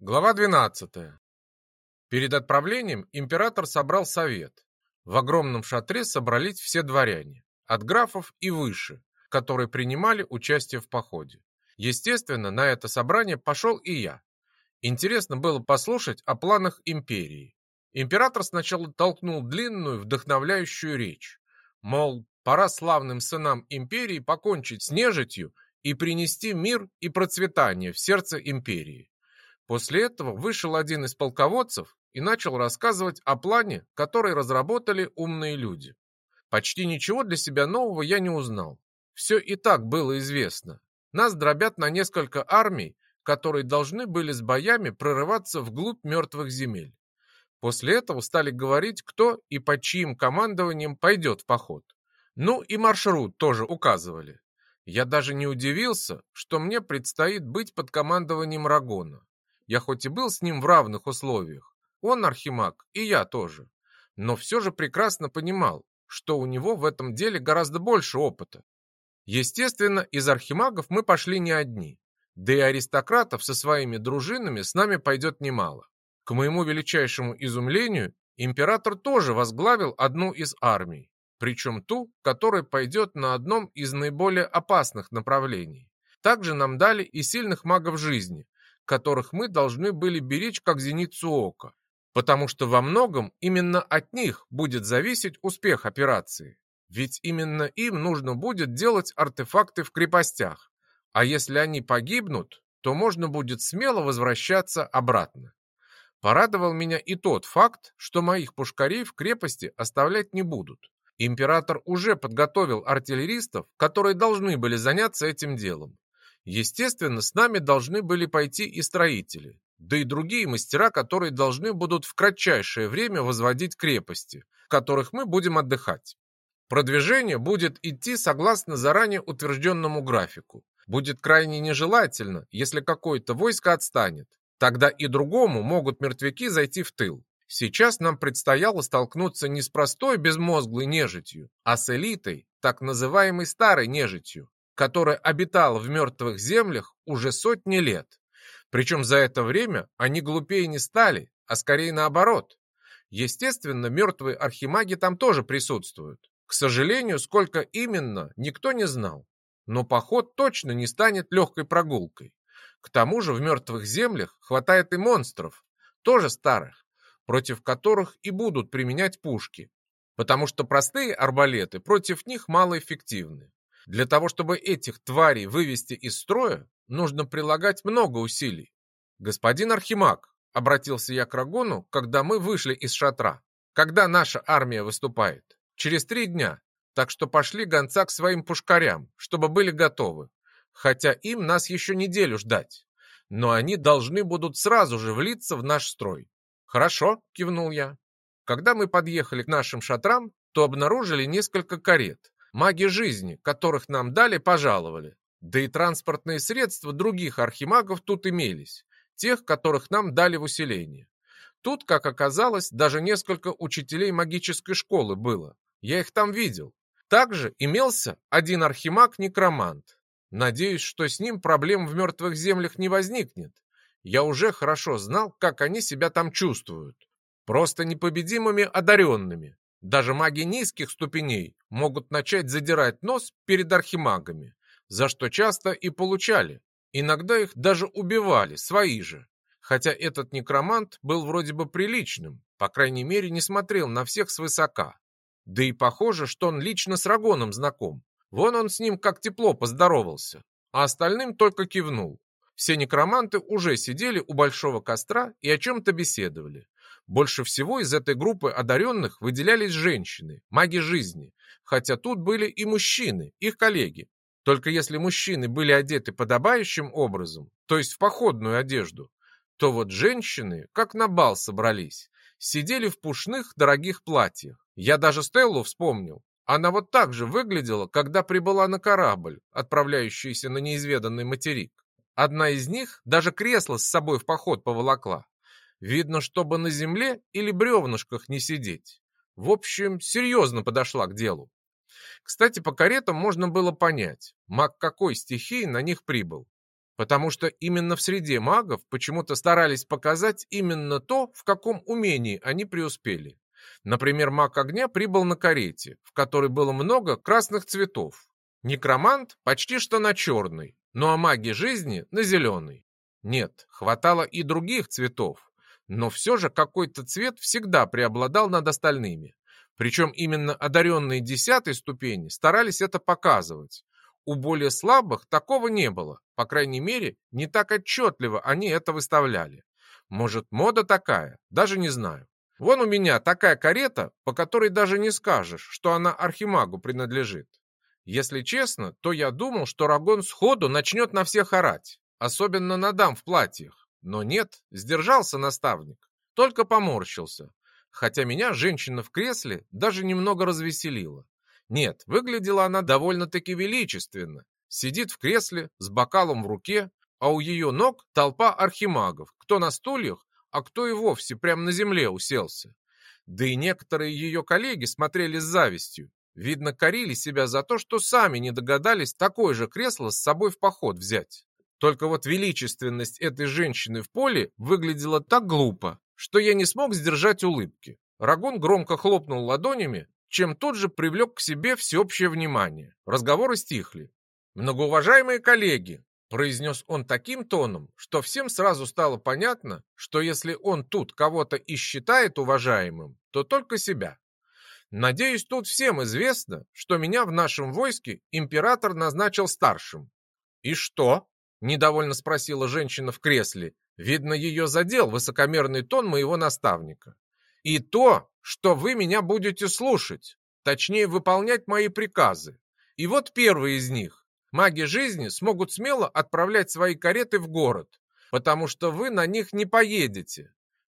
Глава 12. Перед отправлением император собрал совет. В огромном шатре собрались все дворяне, от графов и выше, которые принимали участие в походе. Естественно, на это собрание пошел и я. Интересно было послушать о планах империи. Император сначала толкнул длинную, вдохновляющую речь. Мол, пора славным сынам империи покончить с нежитью и принести мир и процветание в сердце империи. После этого вышел один из полководцев и начал рассказывать о плане, который разработали умные люди. Почти ничего для себя нового я не узнал. Все и так было известно. Нас дробят на несколько армий, которые должны были с боями прорываться вглубь мертвых земель. После этого стали говорить, кто и под чьим командованием пойдет в поход. Ну и маршрут тоже указывали. Я даже не удивился, что мне предстоит быть под командованием Рагона. Я хоть и был с ним в равных условиях, он архимаг, и я тоже, но все же прекрасно понимал, что у него в этом деле гораздо больше опыта. Естественно, из архимагов мы пошли не одни, да и аристократов со своими дружинами с нами пойдет немало. К моему величайшему изумлению, император тоже возглавил одну из армий, причем ту, которая пойдет на одном из наиболее опасных направлений. Также нам дали и сильных магов жизни, которых мы должны были беречь как зеницу ока, потому что во многом именно от них будет зависеть успех операции. Ведь именно им нужно будет делать артефакты в крепостях, а если они погибнут, то можно будет смело возвращаться обратно. Порадовал меня и тот факт, что моих пушкарей в крепости оставлять не будут. Император уже подготовил артиллеристов, которые должны были заняться этим делом. Естественно, с нами должны были пойти и строители, да и другие мастера, которые должны будут в кратчайшее время возводить крепости, в которых мы будем отдыхать. Продвижение будет идти согласно заранее утвержденному графику. Будет крайне нежелательно, если какое-то войско отстанет. Тогда и другому могут мертвяки зайти в тыл. Сейчас нам предстояло столкнуться не с простой безмозглой нежитью, а с элитой, так называемой старой нежитью, которая обитала в мертвых землях уже сотни лет. Причем за это время они глупее не стали, а скорее наоборот. Естественно, мертвые архимаги там тоже присутствуют. К сожалению, сколько именно, никто не знал. Но поход точно не станет легкой прогулкой. К тому же в мертвых землях хватает и монстров, тоже старых, против которых и будут применять пушки, потому что простые арбалеты против них малоэффективны. Для того, чтобы этих тварей вывести из строя, нужно прилагать много усилий. Господин Архимаг, обратился я к Рагону, когда мы вышли из шатра. Когда наша армия выступает? Через три дня. Так что пошли гонца к своим пушкарям, чтобы были готовы. Хотя им нас еще неделю ждать. Но они должны будут сразу же влиться в наш строй. Хорошо, кивнул я. Когда мы подъехали к нашим шатрам, то обнаружили несколько карет, Маги жизни, которых нам дали, пожаловали. Да и транспортные средства других архимагов тут имелись, тех, которых нам дали в усиление. Тут, как оказалось, даже несколько учителей магической школы было. Я их там видел. Также имелся один архимаг-некромант. Надеюсь, что с ним проблем в мертвых землях не возникнет. Я уже хорошо знал, как они себя там чувствуют. Просто непобедимыми одаренными. Даже маги низких ступеней могут начать задирать нос перед архимагами, за что часто и получали. Иногда их даже убивали, свои же. Хотя этот некромант был вроде бы приличным, по крайней мере не смотрел на всех свысока. Да и похоже, что он лично с Рагоном знаком. Вон он с ним как тепло поздоровался, а остальным только кивнул. Все некроманты уже сидели у большого костра и о чем-то беседовали. Больше всего из этой группы одаренных выделялись женщины, маги жизни, хотя тут были и мужчины, их коллеги. Только если мужчины были одеты подобающим образом, то есть в походную одежду, то вот женщины, как на бал собрались, сидели в пушных дорогих платьях. Я даже Стеллу вспомнил. Она вот так же выглядела, когда прибыла на корабль, отправляющийся на неизведанный материк. Одна из них даже кресло с собой в поход поволокла. Видно, чтобы на земле или бревнышках не сидеть. В общем, серьезно подошла к делу. Кстати, по каретам можно было понять, маг какой стихии на них прибыл. потому что именно в среде магов почему-то старались показать именно то, в каком умении они преуспели. Например, маг огня прибыл на карете, в которой было много красных цветов. Некромант почти что на черный, ну а маги жизни на зеленый. Нет, хватало и других цветов, но все же какой-то цвет всегда преобладал над остальными. Причем именно одаренные десятой ступени старались это показывать. У более слабых такого не было, по крайней мере, не так отчетливо они это выставляли. Может, мода такая, даже не знаю. Вон у меня такая карета, по которой даже не скажешь, что она архимагу принадлежит. Если честно, то я думал, что Рагон сходу начнет на всех орать, особенно на дам в платьях. Но нет, сдержался наставник, только поморщился. Хотя меня женщина в кресле даже немного развеселила. Нет, выглядела она довольно-таки величественно. Сидит в кресле с бокалом в руке, а у ее ног толпа архимагов, кто на стульях, а кто и вовсе прямо на земле уселся. Да и некоторые ее коллеги смотрели с завистью. Видно, корили себя за то, что сами не догадались такое же кресло с собой в поход взять. Только вот величественность этой женщины в поле выглядела так глупо, что я не смог сдержать улыбки. Рагон громко хлопнул ладонями, чем тут же привлек к себе всеобщее внимание. Разговоры стихли. «Многоуважаемые коллеги!» – произнес он таким тоном, что всем сразу стало понятно, что если он тут кого-то и считает уважаемым, то только себя. Надеюсь, тут всем известно, что меня в нашем войске император назначил старшим. «И что?» – недовольно спросила женщина в кресле. Видно, ее задел высокомерный тон моего наставника. «И то, что вы меня будете слушать, точнее выполнять мои приказы. И вот первый из них. Маги жизни смогут смело отправлять свои кареты в город, потому что вы на них не поедете.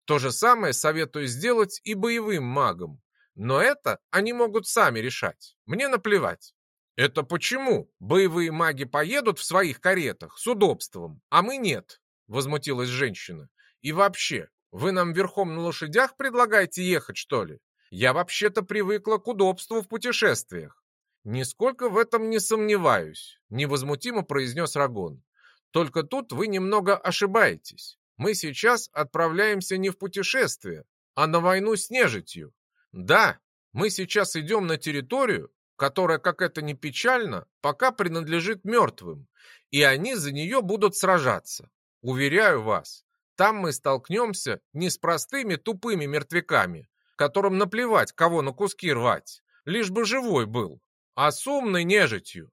То же самое советую сделать и боевым магам. Но это они могут сами решать. Мне наплевать. Это почему боевые маги поедут в своих каретах с удобством, а мы нет? Возмутилась женщина. И вообще, вы нам верхом на лошадях предлагаете ехать, что ли? Я вообще-то привыкла к удобству в путешествиях. Нисколько в этом не сомневаюсь, невозмутимо произнес Рагон. Только тут вы немного ошибаетесь. Мы сейчас отправляемся не в путешествие, а на войну с нежитью. Да, мы сейчас идем на территорию, которая, как это ни печально, пока принадлежит мертвым, и они за нее будут сражаться. Уверяю вас, там мы столкнемся не с простыми тупыми мертвяками, которым наплевать, кого на куски рвать, лишь бы живой был, а с умной нежитью.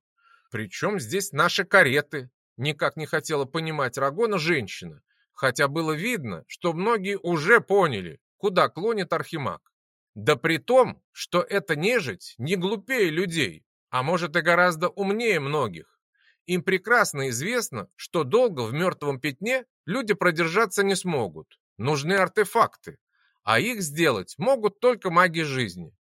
Причем здесь наши кареты? Никак не хотела понимать Рагона женщина, хотя было видно, что многие уже поняли, куда клонит Архимаг. Да при том, что эта нежить не глупее людей, а может и гораздо умнее многих. Им прекрасно известно, что долго в мертвом пятне люди продержаться не смогут. Нужны артефакты, а их сделать могут только маги жизни.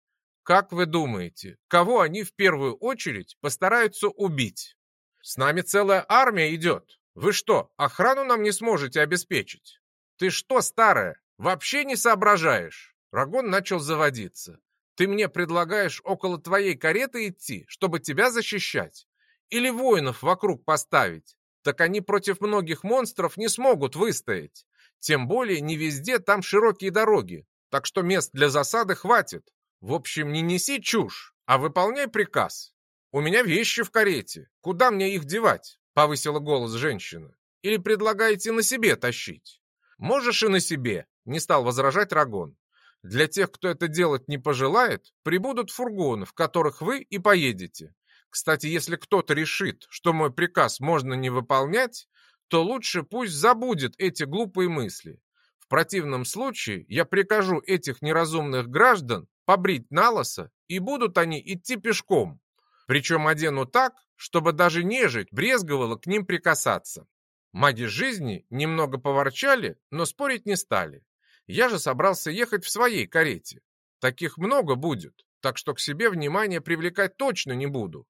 Как вы думаете, кого они в первую очередь постараются убить? С нами целая армия идет. Вы что, охрану нам не сможете обеспечить? Ты что, старая, вообще не соображаешь? Рагон начал заводиться. «Ты мне предлагаешь около твоей кареты идти, чтобы тебя защищать? Или воинов вокруг поставить? Так они против многих монстров не смогут выстоять. Тем более не везде там широкие дороги, так что мест для засады хватит. В общем, не неси чушь, а выполняй приказ. У меня вещи в карете. Куда мне их девать?» — повысила голос женщина. «Или предлагаете на себе тащить?» «Можешь и на себе», — не стал возражать Рагон. Для тех, кто это делать не пожелает, прибудут фургоны, в которых вы и поедете. Кстати, если кто-то решит, что мой приказ можно не выполнять, то лучше пусть забудет эти глупые мысли. В противном случае я прикажу этих неразумных граждан побрить налоса, и будут они идти пешком. Причем одену так, чтобы даже нежить брезговала к ним прикасаться. Маги жизни немного поворчали, но спорить не стали. Я же собрался ехать в своей карете. Таких много будет, так что к себе внимание привлекать точно не буду.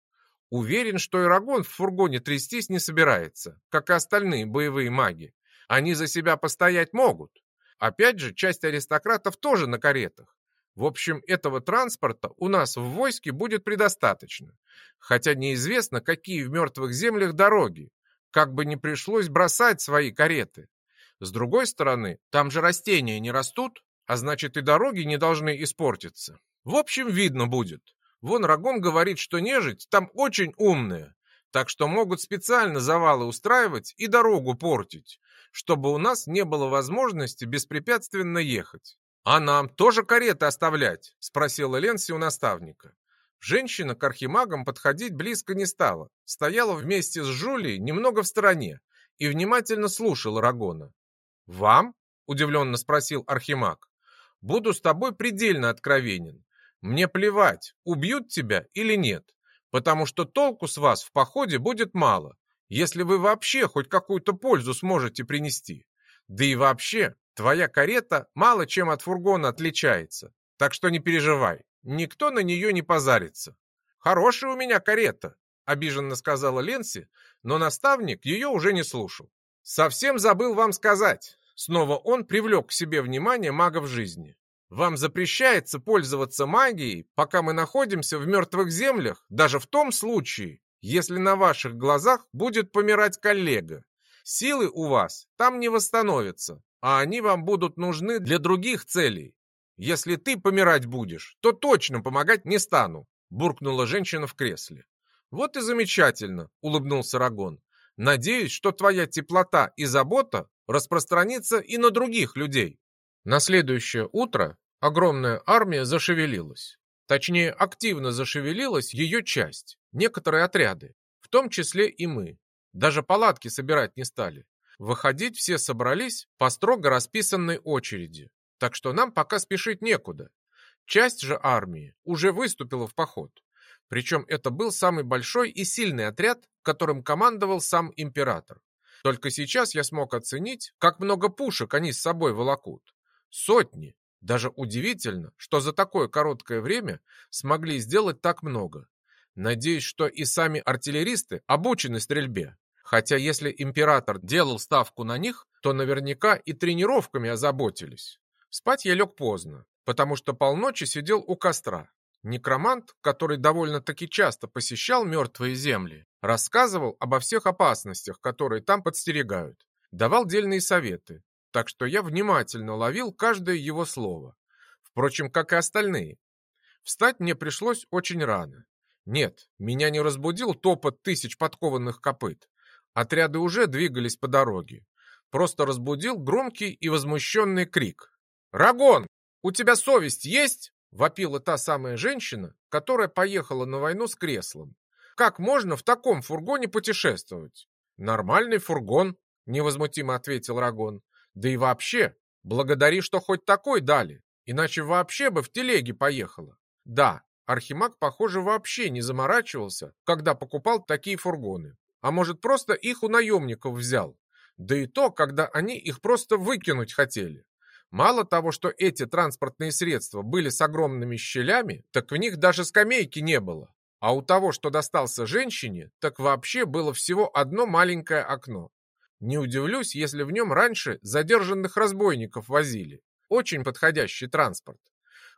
Уверен, что Ирагон в фургоне трястись не собирается, как и остальные боевые маги. Они за себя постоять могут. Опять же, часть аристократов тоже на каретах. В общем, этого транспорта у нас в войске будет предостаточно. Хотя неизвестно, какие в мертвых землях дороги. как бы не пришлось бросать свои кареты. С другой стороны, там же растения не растут, а значит и дороги не должны испортиться. В общем, видно будет. Вон Рагон говорит, что нежить там очень умная, так что могут специально завалы устраивать и дорогу портить, чтобы у нас не было возможности беспрепятственно ехать. «А нам тоже кареты оставлять?» – спросила Ленси у наставника. Женщина к архимагам подходить близко не стала, стояла вместе с Жулей немного в стороне и внимательно слушала Рагона. «Вам?» – удивленно спросил архимаг. «Буду с тобой предельно откровенен. Мне плевать, убьют тебя или нет, потому что толку с вас в походе будет мало, если вы вообще хоть какую-то пользу сможете принести. Да и вообще, твоя карета мало чем от фургона отличается, так что не переживай, никто на нее не позарится. Хорошая у меня карета, обиженно сказала Ленси, но наставник ее уже не слушал. Совсем забыл вам сказать. Снова он привлек к себе внимание магов жизни. Вам запрещается пользоваться магией, пока мы находимся в мертвых землях, даже в том случае, если на ваших глазах будет помирать коллега. Силы у вас там не восстановятся, а они вам будут нужны для других целей. Если ты помирать будешь, то точно помогать не стану, буркнула женщина в кресле. Вот и замечательно, улыбнулся Рагон. Надеюсь, что твоя теплота и забота распространится и на других людей. На следующее утро огромная армия зашевелилась. Точнее, активно зашевелилась ее часть, некоторые отряды, в том числе и мы. Даже палатки собирать не стали. Выходить все собрались по строго расписанной очереди, так что нам пока спешить некуда. Часть же армии уже выступила в поход. Причем это был самый большой и сильный отряд, которым командовал сам император. Только сейчас я смог оценить, как много пушек они с собой волокут. Сотни, даже удивительно, что за такое короткое время смогли сделать так много. Надеюсь, что и сами артиллеристы обучены стрельбе. Хотя если император делал ставку на них, то наверняка и тренировками озаботились. Спать я лег поздно, потому что полночи сидел у костра. Некромант, который довольно-таки часто посещал мертвые земли, рассказывал обо всех опасностях, которые там подстерегают, давал дельные советы, так что я внимательно ловил каждое его слово. Впрочем, как и остальные. Встать мне пришлось очень рано. Нет, меня не разбудил топот тысяч подкованных копыт. Отряды уже двигались по дороге. Просто разбудил громкий и возмущенный крик. «Рагон, у тебя совесть есть?» Вопила та самая женщина, которая поехала на войну с креслом. «Как можно в таком фургоне путешествовать?» «Нормальный фургон», — невозмутимо ответил Рагон. Да и вообще, благодари, что хоть такой дали, иначе вообще бы в телеге поехала. Да, Архимаг, похоже, вообще не заморачивался, когда покупал такие фургоны. А может, просто их у наемников взял. Да и то, когда они их просто выкинуть хотели. Мало того, что эти транспортные средства были с огромными щелями, так в них даже скамейки не было. А у того, что достался женщине, так вообще было всего одно маленькое окно. Не удивлюсь, если в нем раньше задержанных разбойников возили. Очень подходящий транспорт.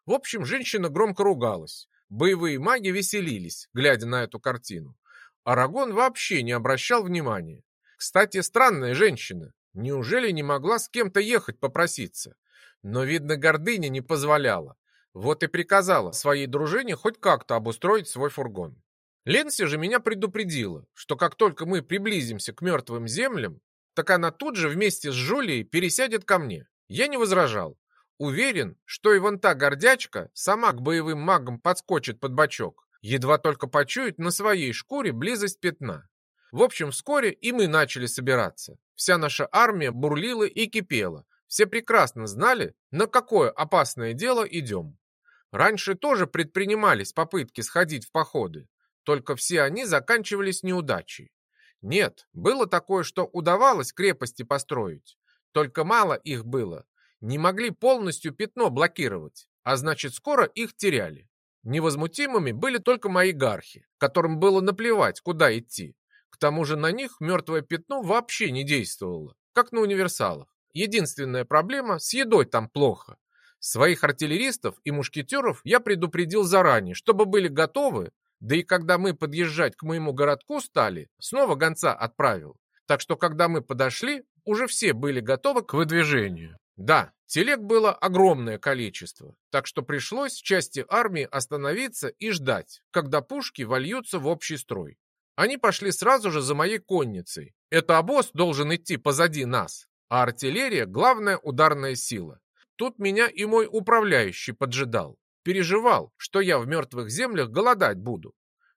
В общем, женщина громко ругалась. Боевые маги веселились, глядя на эту картину. Арагон вообще не обращал внимания. Кстати, странная женщина. Неужели не могла с кем-то ехать попроситься? Но, видно, гордыня не позволяла. Вот и приказала своей дружине хоть как-то обустроить свой фургон. Ленси же меня предупредила, что как только мы приблизимся к мертвым землям, так она тут же вместе с Жулией пересядет ко мне. Я не возражал. Уверен, что и вон та гордячка сама к боевым магам подскочит под бочок, едва только почует на своей шкуре близость пятна. В общем, вскоре и мы начали собираться. Вся наша армия бурлила и кипела. Все прекрасно знали, на какое опасное дело идем. Раньше тоже предпринимались попытки сходить в походы, только все они заканчивались неудачей. Нет, было такое, что удавалось крепости построить. Только мало их было. Не могли полностью пятно блокировать, а значит скоро их теряли. Невозмутимыми были только мои гархи, которым было наплевать, куда идти. К тому же на них мертвое пятно вообще не действовало, как на универсалах. Единственная проблема – с едой там плохо. Своих артиллеристов и мушкетеров я предупредил заранее, чтобы были готовы да и когда мы подъезжать к моему городку стали, снова гонца отправил. Так что, когда мы подошли, уже все были готовы к выдвижению. Да, телег было огромное количество, так что пришлось части армии остановиться и ждать, когда пушки вольются в общий строй. Они пошли сразу же за моей конницей. Это обоз должен идти позади нас, а артиллерия – главная ударная сила. Тут меня и мой управляющий поджидал. Переживал, что я в мертвых землях голодать буду.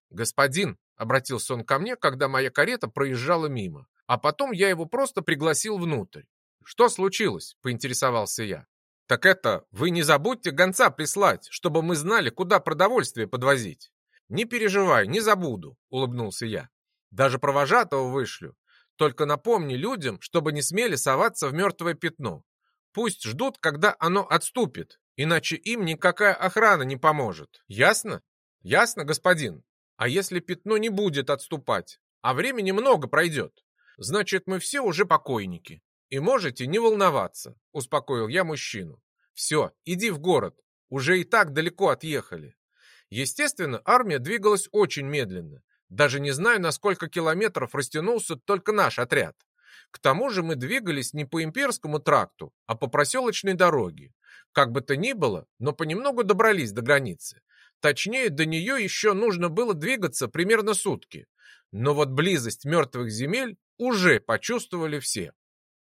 «Господин», — обратился он ко мне, когда моя карета проезжала мимо, а потом я его просто пригласил внутрь. «Что случилось?» — поинтересовался я. «Так это, вы не забудьте гонца прислать, чтобы мы знали, куда продовольствие подвозить». «Не переживай, не забуду», — улыбнулся я. «Даже провожатого вышлю. Только напомни людям, чтобы не смели соваться в мертвое пятно. Пусть ждут, когда оно отступит, иначе им никакая охрана не поможет. Ясно? Ясно, господин? А если пятно не будет отступать, а времени много пройдет, значит, мы все уже покойники. И можете не волноваться, успокоил я мужчину. Все, иди в город, уже и так далеко отъехали. Естественно, армия двигалась очень медленно. Даже не знаю, на сколько километров растянулся только наш отряд. К тому же мы двигались не по имперскому тракту, а по проселочной дороге. Как бы то ни было, но понемногу добрались до границы. Точнее, до нее еще нужно было двигаться примерно сутки. Но вот близость мертвых земель уже почувствовали все.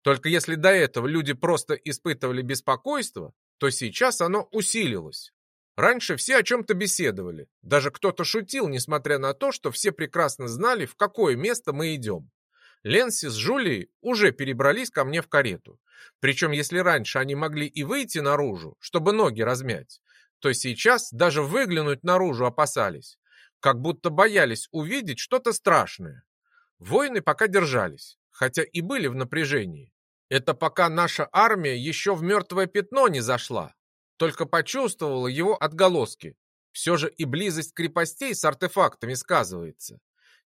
Только если до этого люди просто испытывали беспокойство, то сейчас оно усилилось. Раньше все о чем-то беседовали. Даже кто-то шутил, несмотря на то, что все прекрасно знали, в какое место мы идем. Ленси с Жулией уже перебрались ко мне в карету. Причем, если раньше они могли и выйти наружу, чтобы ноги размять, то сейчас даже выглянуть наружу опасались, как будто боялись увидеть что-то страшное. Воины пока держались, хотя и были в напряжении. Это пока наша армия еще в мертвое пятно не зашла, только почувствовала его отголоски. Все же и близость крепостей с артефактами сказывается.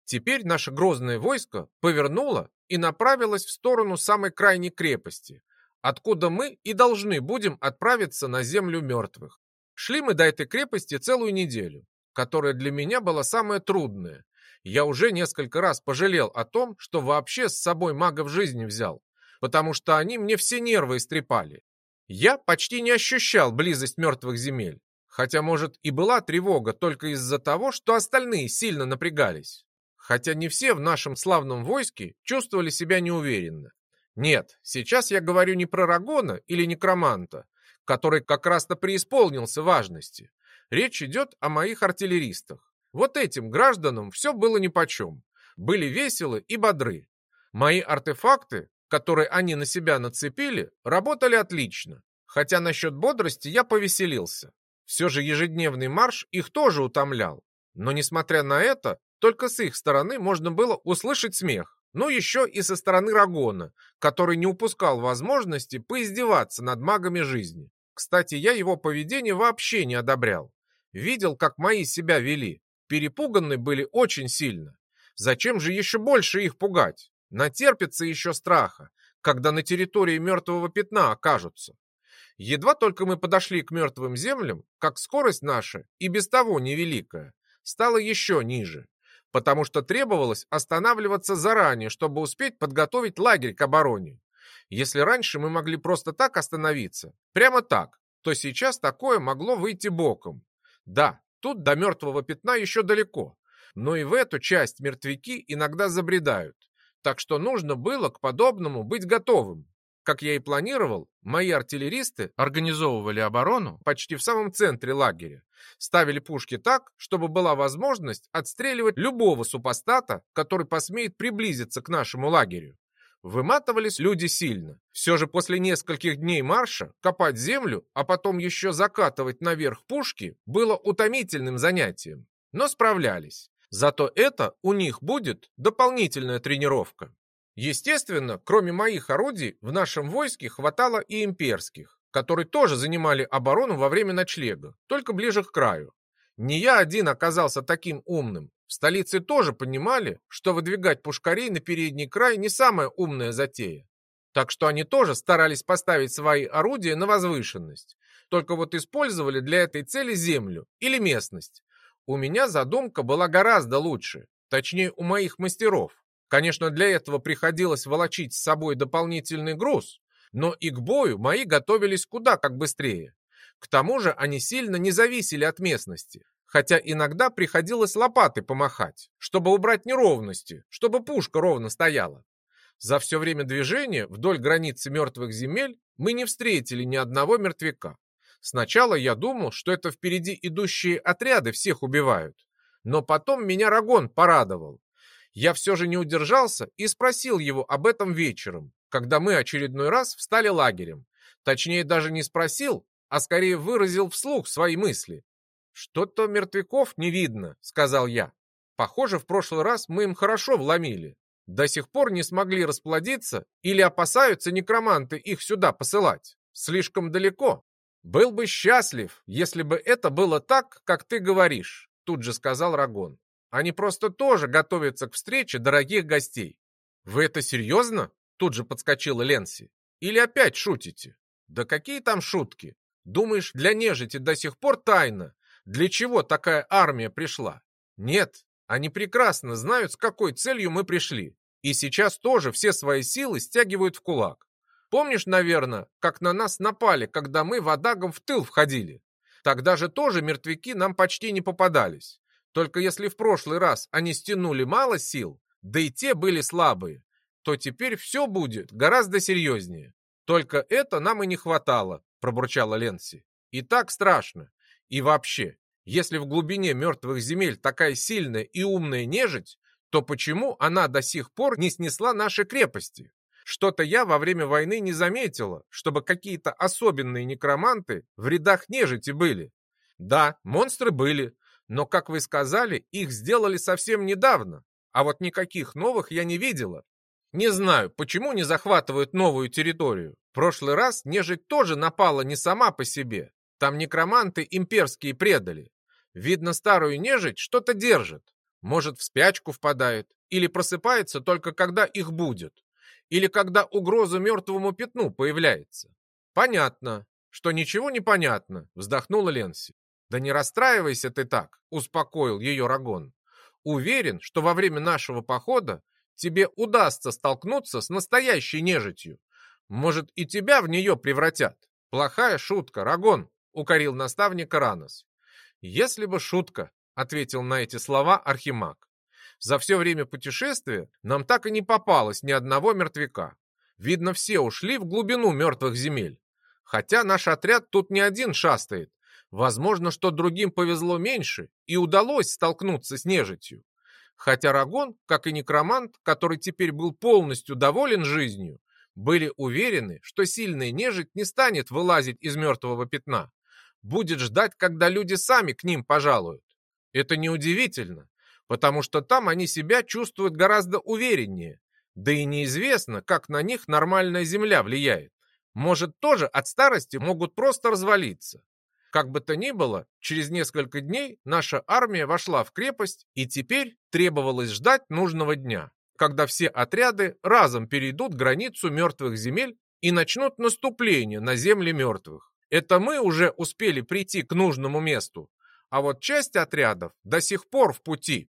Теперь наше грозное войско повернуло и направилось в сторону самой крайней крепости, откуда мы и должны будем отправиться на землю мертвых. Шли мы до этой крепости целую неделю, которая для меня была самая трудная. Я уже несколько раз пожалел о том, что вообще с собой мага в жизни взял, потому что они мне все нервы истрепали. Я почти не ощущал близость мертвых земель, хотя, может, и была тревога только из-за того, что остальные сильно напрягались хотя не все в нашем славном войске чувствовали себя неуверенно. Нет, сейчас я говорю не про Рагона или Некроманта, который как раз-то преисполнился важности. Речь идет о моих артиллеристах. Вот этим гражданам все было нипочем. Были веселы и бодры. Мои артефакты, которые они на себя нацепили, работали отлично. Хотя насчет бодрости я повеселился. Все же ежедневный марш их тоже утомлял. Но несмотря на это, только с их стороны можно было услышать смех. Ну, еще и со стороны Рагона, который не упускал возможности поиздеваться над магами жизни. Кстати, я его поведение вообще не одобрял. Видел, как мои себя вели. Перепуганы были очень сильно. Зачем же еще больше их пугать? Натерпится еще страха, когда на территории мертвого пятна окажутся. Едва только мы подошли к мертвым землям, как скорость наша, и без того невеликая, стала еще ниже потому что требовалось останавливаться заранее, чтобы успеть подготовить лагерь к обороне. Если раньше мы могли просто так остановиться, прямо так, то сейчас такое могло выйти боком. Да, тут до мертвого пятна еще далеко, но и в эту часть мертвяки иногда забредают, так что нужно было к подобному быть готовым. Как я и планировал, мои артиллеристы организовывали оборону почти в самом центре лагеря. Ставили пушки так, чтобы была возможность отстреливать любого супостата, который посмеет приблизиться к нашему лагерю. Выматывались люди сильно. Все же после нескольких дней марша копать землю, а потом еще закатывать наверх пушки было утомительным занятием. Но справлялись. Зато это у них будет дополнительная тренировка. Естественно, кроме моих орудий, в нашем войске хватало и имперских, которые тоже занимали оборону во время ночлега, только ближе к краю. Не я один оказался таким умным. В столице тоже понимали, что выдвигать пушкарей на передний край не самая умная затея. Так что они тоже старались поставить свои орудия на возвышенность. Только вот использовали для этой цели землю или местность. У меня задумка была гораздо лучше, точнее у моих мастеров. Конечно, для этого приходилось волочить с собой дополнительный груз, но и к бою мои готовились куда как быстрее. К тому же они сильно не зависели от местности, хотя иногда приходилось лопатой помахать, чтобы убрать неровности, чтобы пушка ровно стояла. За все время движения вдоль границы мертвых земель мы не встретили ни одного мертвяка. Сначала я думал, что это впереди идущие отряды всех убивают, но потом меня Рагон порадовал. Я все же не удержался и спросил его об этом вечером, когда мы очередной раз встали лагерем. Точнее, даже не спросил, а скорее выразил вслух свои мысли. «Что-то мертвяков не видно», — сказал я. «Похоже, в прошлый раз мы им хорошо вломили. До сих пор не смогли расплодиться или опасаются некроманты их сюда посылать. Слишком далеко. Был бы счастлив, если бы это было так, как ты говоришь», — тут же сказал Рагон. «Они просто тоже готовятся к встрече дорогих гостей». «Вы это серьезно?» — тут же подскочила Ленси. «Или опять шутите?» «Да какие там шутки? Думаешь, для нежити до сих пор тайна, для чего такая армия пришла? Нет, они прекрасно знают, с какой целью мы пришли. И сейчас тоже все свои силы стягивают в кулак. Помнишь, наверное, как на нас напали, когда мы водагом в тыл входили? Тогда же тоже мертвяки нам почти не попадались. Только если в прошлый раз они стянули мало сил, да и те были слабые, то теперь все будет гораздо серьезнее. Только это нам и не хватало, пробурчала Ленси. И так страшно. И вообще, если в глубине мертвых земель такая сильная и умная нежить, то почему она до сих пор не снесла наши крепости? Что-то я во время войны не заметила, чтобы какие-то особенные некроманты в рядах нежити были. Да, монстры были, но, как вы сказали, их сделали совсем недавно, а вот никаких новых я не видела. Не знаю, почему не захватывают новую территорию. В прошлый раз нежить тоже напала не сама по себе. Там некроманты имперские предали. Видно, старую нежить что-то держит. Может, в спячку впадает. Или просыпается только когда их будет. Или когда угроза мертвому пятну появляется. Понятно, что ничего не понятно, вздохнула Ленси. Да не расстраивайся ты так, успокоил ее Рагон. Уверен, что во время нашего похода тебе удастся столкнуться с настоящей нежитью. Может, и тебя в нее превратят. Плохая шутка, Рагон, укорил наставник Ранос. Если бы шутка, ответил на эти слова Архимаг. За все время путешествия нам так и не попалось ни одного мертвяка. Видно, все ушли в глубину мертвых земель. Хотя наш отряд тут не один шастает. Возможно, что другим повезло меньше и удалось столкнуться с нежитью. Хотя Рагон, как и некромант, который теперь был полностью доволен жизнью, были уверены, что сильная нежить не станет вылазить из мертвого пятна. Будет ждать, когда люди сами к ним пожалуют. Это неудивительно, потому что там они себя чувствуют гораздо увереннее. Да и неизвестно, как на них нормальная земля влияет. Может, тоже от старости могут просто развалиться. Как бы то ни было, через несколько дней наша армия вошла в крепость, и теперь требовалось ждать нужного дня, когда все отряды разом перейдут границу мертвых земель и начнут наступление на земли мертвых. Это мы уже успели прийти к нужному месту, а вот часть отрядов до сих пор в пути.